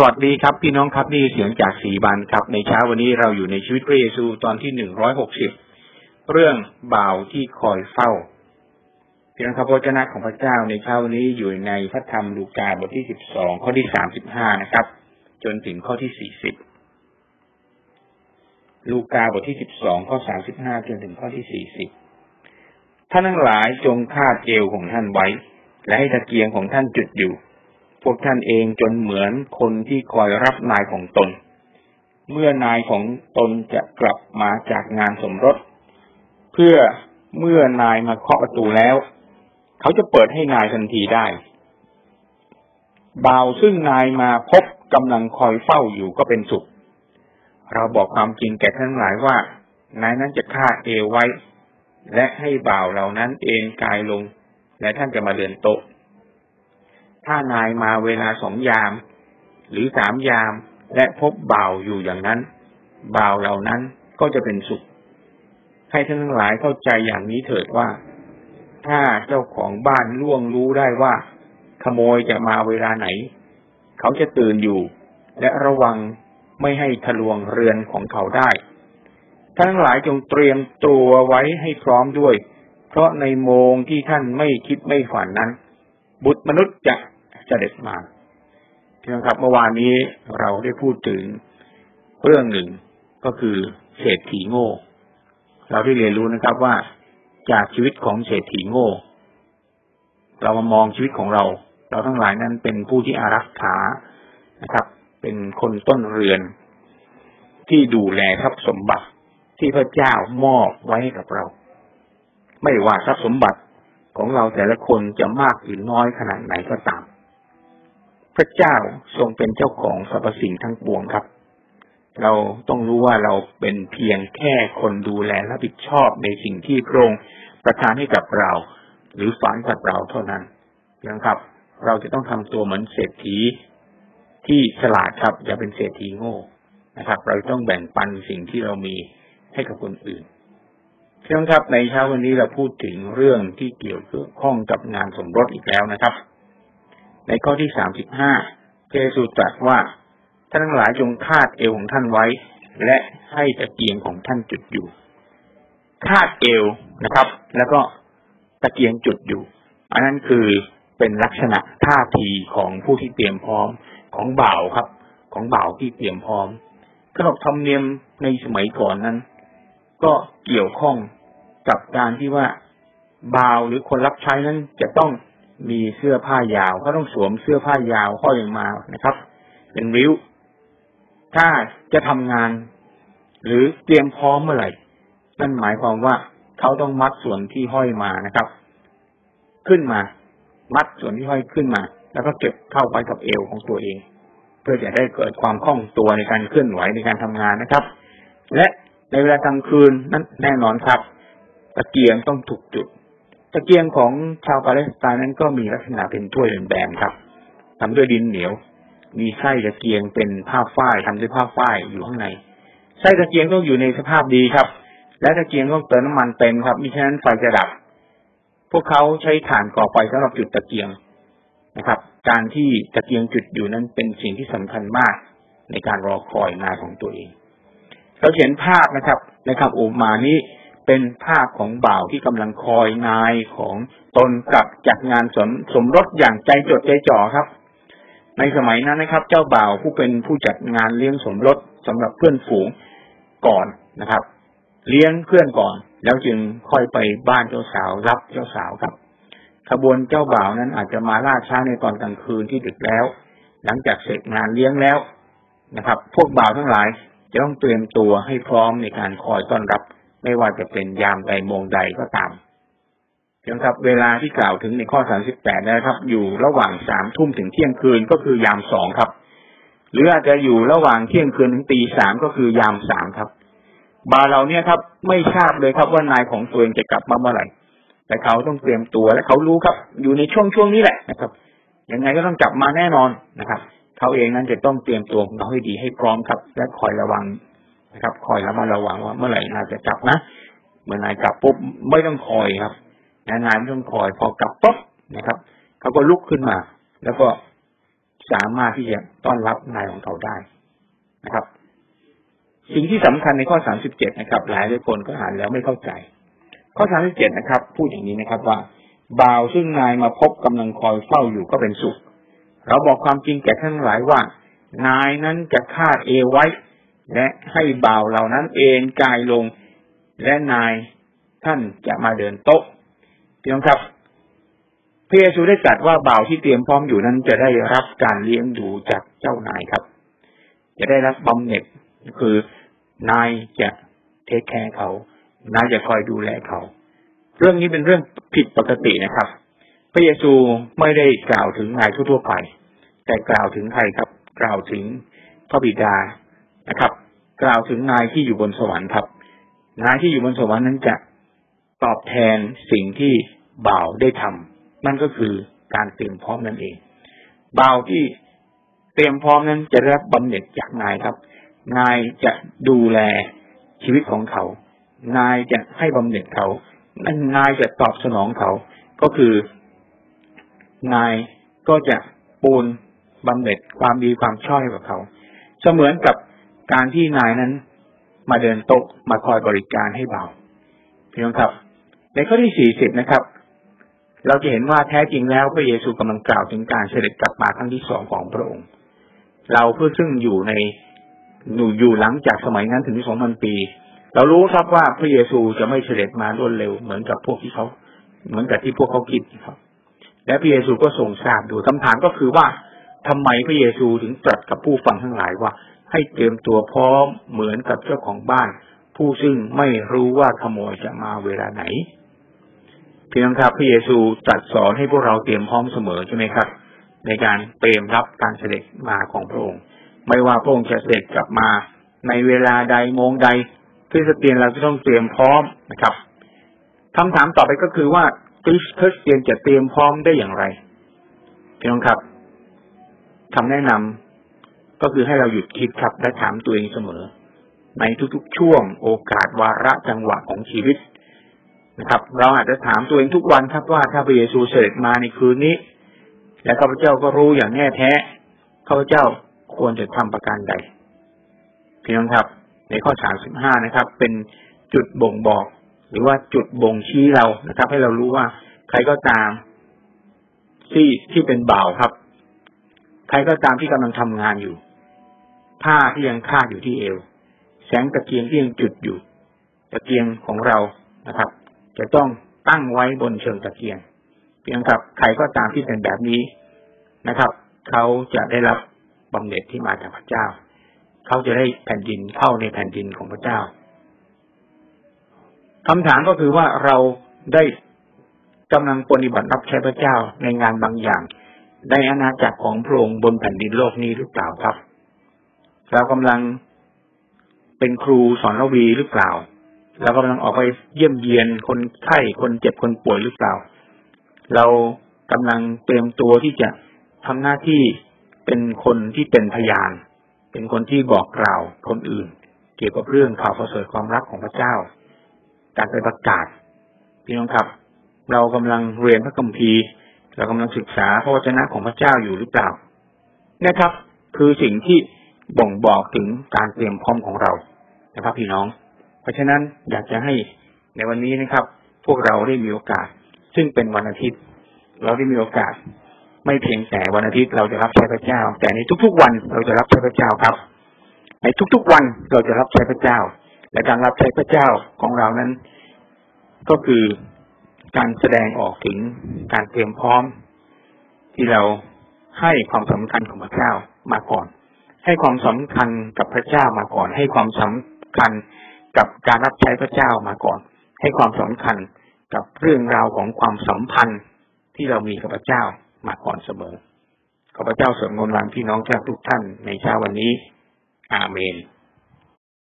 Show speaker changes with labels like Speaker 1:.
Speaker 1: สวัสดีครับพี่น้องครับนี่เสียงจากสีบันครับ ในเช้าวันนี้เราอยู่ในชีวิตพระเยซูตอนที่หนึ่งร้อยหกสิบเรื่องบ่าวที่คอยเฝ้าพี่น้องครับพระเจ้าของพระเจ้าในเช้าวันนี้อยู่ในพระธรรมลูกาบทที่สิบสองข้อที่สามสิบห้านะครับ จนถึงข้อที่สี่สิบลูกาบทที่สิบสองข้อสามสิบห้าจนถึงข้อที่สี่สิบท่านทั้งหลายจงคาดเอวของท่านไว้ และให้ตะเกียงของท่านจุดอยู่ พวกท่านเองจนเหมือนคนที่คอยรับนายของตน เมื่อนายของตนจะกลับมาจากงานสมรส เพื่อเมื่อนายมาเคาะประตูแล้ว เขาจะเปิดให้นายทันทีได้บ่าวซึ่งนายมาพบกำลังคอยเฝ้าอยู่ก็เป็นสุข เราบอกความจริงแก่ท่านหลายว่า นายนั้นจะฆ่าเอไว้ และให้บ่าวเหล่านั้นเองกายลง และท่านจะมาเดินโต๊ะ ถ้านายมาเวลาสองยาม หรือสามยามและพบบ่าวอยู่อย่างนั้นบ่าวเหล่านั้นก็จะเป็นสุข ให้ท่านทั้งหลายเข้าใจอย่างนี้เถิดว่า ถ้าเจ้าของบ้านล่วงรู้ได้ว่า ขโมยจะมาเวลาไหน เขาจะตื่นอยู่ และระวังไม่ให้ทะลวงเรือนของเขาได้ท่านทั้งหลายจงเตรียมตัวไว้ให้พร้อมด้วย เพราะในโมงที่ท่านไม่คิดไม่ฝันนั้น บุตรมนุษย์จะ เสด็จมาพี่น้องครับ เมื่อวานนี้เราได้พูดถึงเรื่องหนึ่งก็คือเศรษฐีโง่ เราได้เรียนรู้นะครับว่าจากชีวิตของเศรษฐีโง่ เรามามองชีวิตของเรา เราทั้งหลายนั้นเป็นผู้ที่อารักขานะครับ เป็นคนต้นเรือน ที่ดูแลทรัพย์สมบัติที่พระเจ้ามอบไว้ให้กับเรา ไม่ว่าทรัพย์สมบัติของเราแต่ละคนจะมากหรือน้อยขนาดไหนก็ตาม พระเจ้าทรงเป็นเจ้าของสรรพสิ่งทั้งปวงครับ เราต้องรู้ว่าเราเป็นเพียงแค่คนดูแลรับผิดชอบในสิ่งที่พระองค์ประทานให้กับเรา หรือฝันกับเราเท่านั้นนะครับ เราจะต้องทำตัวเหมือนเศรษฐีที่ฉลาดครับ อย่าเป็นเศรษฐีโง่นะครับ เราต้องแบ่งปันสิ่งที่เรามีให้กับคนอื่นเช่นครับในเช้าวันนี้เราพูดถึงเรื่องที่เกี่ยวข้องกับงานสมรสอีกแล้วนะครับ ในข้อที่สามสิบห้าเจสุตรัสว่าท่านทั้งหลายจงคาดเอวของท่านไว้ และให้ตะเกียงของท่านจุดอยู่ คาดเอวนะครับ แล้วก็ตะเกียงจุดอยู่ อันนั้นคือเป็นลักษณะท่าทีของผู้ที่เตรียมพร้อมของบ่าวครับ ของบ่าวที่เตรียมพร้อมขนบธรรมเนียมในสมัยก่อนนั้น ก็เกี่ยวข้องกับการที่ว่าบ่าวหรือคนรับใช้นั้นจะต้อง มีเสื้อผ้ายาวเขาต้องสวมเสื้อผ้ายาวห้อยมานะครับ เป็นริ้ว ถ้าจะทำงาน หรือเตรียมพร้อมเมื่อไหร่นั่นหมายความว่าเขาต้องมัดส่วนที่ห้อยมานะครับ ขึ้นมา มัดส่วนที่ห้อยขึ้นมา แล้วก็เก็บเข้าไปกับเอวของตัวเอง เพื่อจะได้เกิดความคล่องตัวในการเคลื่อนไหวในการทำงานนะครับ และในเวลากลางคืนนั้นแน่นอนครับ ตะเกียงต้องถูกจุด ตะเกียงของชาวปาเลสไตน์นั้นก็มีลักษณะเป็นถ้วยเป็นแบนครับทำด้วยดินเหนียว มีไส้ตะเกียงเป็นผ้าฝ้ายทำด้วยผ้าฝ้ายอยู่ข้างใน ไส้ตะเกียงต้องอยู่ในสภาพดีครับ และตะเกียงต้องเติมน้ำมันเต็มครับมิฉะนั้นไฟจะดับ พวกเขาใช้ถ่านก่อไฟสำหรับจุดตะเกียงนะครับ การที่ตะเกียงจุดอยู่นั้นเป็นสิ่งที่สำคัญมากในการรอคอยงานของตัวเองเราเห็นภาพนะครับในคำอุมานี้ เป็นภาพของบ่าวที่กำลังคอยนายของตนกลับจากงานสมสมรสอย่างใจจดใจจ่อครับ ในสมัยนั้นนะครับ เจ้าบ่าวผู้เป็นผู้จัดงานเลี้ยงสมรสสำหรับเพื่อนฝูงก่อนนะครับ เลี้ยงเพื่อนก่อน แล้วจึงค่อยไปบ้านเจ้าสาวรับเจ้าสาวครับ ขบวนเจ้าบ่าวนั้นอาจจะมาล่าช้าในตอนกลางคืนที่ดึกแล้ว หลังจากเสร็จงานเลี้ยงแล้วนะครับ พวกบ่าวทั้งหลายจะต้องเตรียมตัวให้พร้อมในการคอยต้อนรับ ไม่ว่าจะเป็นยามใดโมงใดก็ตามนะครับ เวลาที่กล่าวถึงในข้อสามสิบแปดนะครับ อยู่ระหว่างสามทุ่มถึงเที่ยงคืนก็คือยามสองครับ หรืออาจจะอยู่ระหว่างเที่ยงคืนถึงตีสามก็คือยามสามครับ บาเราเนี่ยครับ ไม่ทราบเลยครับว่านายของตัวเองจะกลับมาเมื่อไหร่ แต่เขาต้องเตรียมตัวและเขารู้ครับ อยู่ในช่วงช่วงนี้แหละนะครับ ยังไงก็ต้องกลับมาแน่นอนนะครับ เขาเองนั้นจะต้องเตรียมตัวของเขาให้ดีให้พร้อมครับ และคอยระวัง นะครับ คอยระมัดระวังว่าเมื่อไหร่นายจะกลับนะเมื่อนายกลับปุ๊บไม่ต้องคอยครับนายไม่ต้องคอยพอกลับปุ๊บนะครับเขาก็ลุกขึ้นมา แล้วก็สามารถที่จะต้อนรับนายของเขาได้นะครับ สิ่งที่สำคัญในข้อสามสิบเจ็ดนะครับ หลายหลายคนก็อ่านแล้วไม่เข้าใจ ข้อสามสิบเจ็ดนะครับ พูดอย่างนี้นะครับว่าบ่าวซึ่งนายมาพบกำลังคอยเฝ้าอยู่ก็เป็นสุข เราบอกความจริงแก่ท่านหลายว่า นายนั้นจะฆ่าเอไว้ และให้บ่าวเหล่านั้นเอนกายลง และนายท่านจะมาเดินโต๊ะพี่น้องครับพระเยซูได้ตรัสว่าบ่าวที่เตรียมพร้อมอยู่นั้นจะได้รับการเลี้ยงดูจากเจ้านายครับ จะได้รับบำเหน็จคือนายจะเทคแคร์เขา นายจะคอยดูแลเขา เรื่องนี้เป็นเรื่องผิดปกตินะครับ พระเยซูไม่ได้กล่าวถึงนายทั่วๆไป แต่กล่าวถึงใครครับ กล่าวถึงพระบิดา นะครับ กล่าวถึงนายที่อยู่บนสวรรค์ครับ นายที่อยู่บนสวรรค์นั้นจะตอบแทนสิ่งที่บ่าวได้ทำนั่นก็คือการเตรียมพร้อมนั่นเองบ่าวที่เตรียมพร้อมนั้นจะได้รับบำเหน็จจากนายครับ นายจะดูแลชีวิตของเขา นายจะให้บำเหน็จเขานั่นนายจะตอบสนองเขา ก็คือนายก็จะปูนบำเหน็จความดีความชอบให้กับเขา เสมือนกับ การที่นายนั้น มาเดินโต๊ะมาคอยบริการให้เบาพี่น้องครับ ในข้อที่สี่สิบนะครับ เราจะเห็นว่าแท้จริงแล้วพระเยซูกำลังกล่าวถึงการเสด็จกลับมาครั้งที่สองของพระองค์ เราเพื่อซึ่งอยู่ในอยู่อยู่หลังจากสมัยนั้นถึงสองพันปี เรารู้ครับว่าพระเยซูจะไม่เสด็จมารวดเร็วเหมือนกับพวกที่เขาเหมือนกับที่พวกเขาคิดครับ และพระเยซูก็ทรงทราบดูคำถามก็คือว่าทำไมพระเยซูถึงตรัสกับผู้ฟังทั้งหลายว่า ให้เตรียมตัวพร้อมเหมือนกับเจ้าของบ้าน ผู้ซึ่งไม่รู้ว่าขโมยจะมาเวลาไหนเพี่น้องครับพระเยซูตรัสสอนให้พวกเราเตรียมพร้อมเสมอใช่ไหมครับ ในการเตรียมรับการเสด็จมาของพระองค์ ไม่ว่าพระองค์จะเสด็จกลับมาในเวลาใดโมงใดคริสเตียนเราจะต้องเตรียมพร้อมนะครับคำถามต่อไปก็คือว่าคริสเตียนจะเตรียมพร้อมได้อย่างไรพี่น้องครับคำแนะนำ ก็คือให้เราหยุดคิดครับและถามตัวเองเสมอ ในทุกๆช่วงโอกาสวาระจังหวะของชีวิตนะครับ เราอาจจะถามตัวเองทุกวันครับว่าถ้าพระเยซูเสด็จมาในคืนนี้ และข้าพเจ้าก็รู้อย่างแน่แท้ข้าพเจ้าควรจะทำประการใดพี่น้องครับ ในข้อสามสิบห้านะครับ เป็นจุดบ่งบอก หรือว่าจุดบ่งชี้เรานะครับ ให้เรารู้ว่าใครก็ตามที่ที่เป็นบ่าวครับ ใครก็ตามที่กำลังทำงานอยู่ ผ้าที่ยังคาดอยู่ที่เอว แสงตะเกียงที่ยังจุดอยู่ ตะเกียงของเรานะครับ จะต้องตั้งไว้บนเชิงตะเกียง เพียงครับใครก็ตามที่เป็นแบบนี้นะครับ เขาจะได้รับบำเหน็จที่มาจากพระเจ้า เขาจะได้แผ่นดินเข้าในแผ่นดินของพระเจ้าคำถามก็คือว่าเราได้กำลังปฏิบัติรับใช้พระเจ้าในงานบางอย่าง ในอาณาจักรของพระองค์บนแผ่นดินโลกนี้หรือเปล่าครับ เรากำลังเป็นครูสอนระวีหรือเปล่า เรากำลังออกไปเยี่ยมเยียนคนไข้คนเจ็บคนป่วยหรือเปล่า เรากำลังเตรียมตัวที่จะทำหน้าที่เป็นคนที่เป็นพยาน เป็นคนที่บอกกล่าวคนอื่น เกี่ยวกับเรื่องข่าวประเสริฐความรักของพระเจ้า การไปประกาศพี่น้องครับ เรากำลังเรียนพระคัมภีร์ เรากำลังศึกษาพระวจนะของพระเจ้าอยู่หรือเปล่านะครับ คือสิ่งที่ บ่งบอกถึงการเตรียมพร้อมของเรานะครับพี่น้อง เพราะฉะนั้นอยากจะให้ในวันนี้นะครับ พวกเราได้มีโอกาส ซึ่งเป็นวันอาทิตย์ เราได้มีโอกาส ไม่เพียงแต่วันอาทิตย์เราจะรับใช้พระเจ้า แต่ในทุกๆวันเราจะรับใช้พระเจ้าครับ ในทุกๆวันเราจะรับใช้พระเจ้า และการรับใช้พระเจ้าของเรานั้น ก็คือการแสดงออกถึงการเตรียมพร้อม ที่เราให้ความสำคัญของพระเจ้ามาก่อน ให้ความสำคัญกับพระเจ้ามาก่อน ให้ความสำคัญกับการรับใช้พระเจ้ามาก่อน ให้ความสำคัญกับเรื่องราวของความสัมพันธ์ที่เรามีกับพระเจ้ามาก่อนเสมอขอพระเจ้าเสริมกำลังพี่น้องทุกท่านในเช้าวันนี้ อาเมน